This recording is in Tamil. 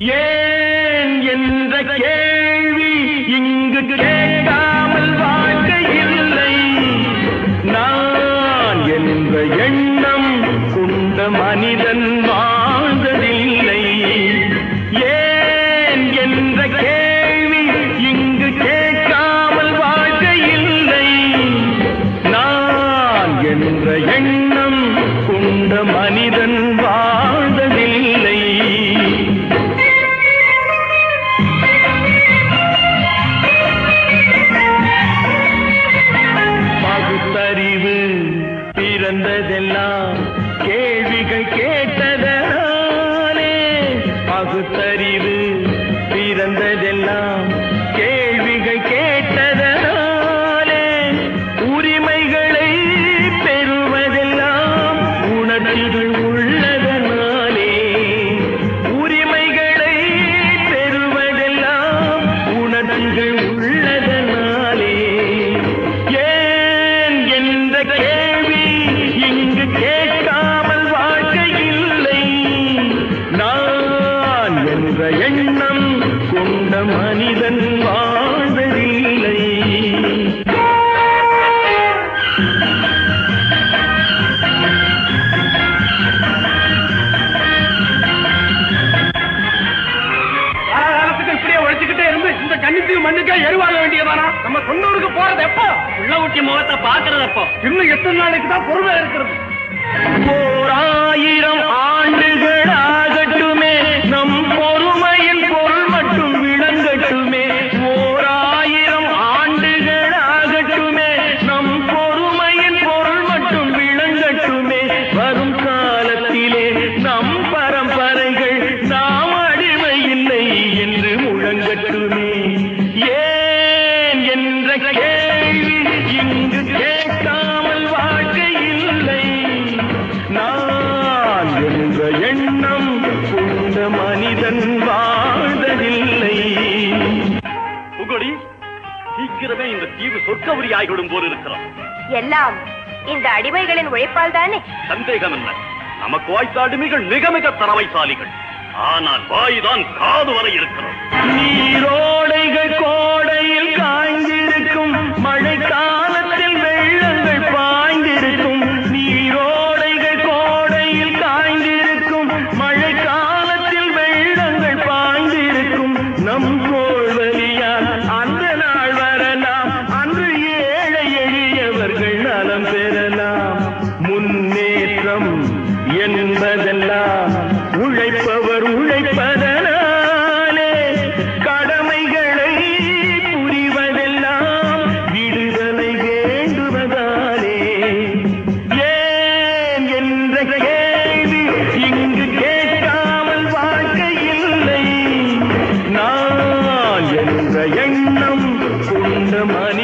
ஏன் என்ற கேள்வி இங்கு கேட்டார் உணர்ச்சிகள் உள்ளதனாலே உரிமைகளை பெறுவதெல்லாம் உணர்ச்சிகள் உள்ளதனாலே. ஏன் என்ற கேள்வி இங்கு கேட்காமல் வாழ்க்கை நான் என்ற எண்ணம் கொண்ட மனிதன் வா உழைச்சுக்கிட்டே இருந்து இந்த கன்னித்தீவு மண்ணுக்கே எருவாக வேண்டியதானா? நம்ம சொன்னூருக்கு போறது எப்போ? உள்ள ஊட்டி முகத்தை பாக்குறது எப்போ? இன்னும் எத்தனை நாளைக்கு தான் பொறுமை இருக்கிறது. ஓர் ஆயிரம் ஆண்டுகள் மனிதன் வாழ்ந்ததில்லை. புகழி சீக்கிரமே இந்த தீவு சொர்க்கவரி ஆகிவிடும் போல் இருக்கிறோம் எல்லாம் இந்த அடிமைகளின் உழைப்பால் தானே சந்தேகம் இல்லை நமக்கு வாய்த்த அடிமைகள் மிக மிக தரவைசாலிகள் ஆனால் வாய்தான் காது வரை இருக்கிறோம் நீரோடைகள் கோடையில் வீரம் என்பதெல்லாம் உழைப்பவர் உழைப்பதனாலே கடமைகளை புரிவதெல்லாம் விடுதலை வேண்டுவதாலே. ஏன் என்ற கேள்வி இங்கு கேட்காமல் வாழ்க்கை இல்லை. நான் என்ற எண்ணம் கொண்ட மணி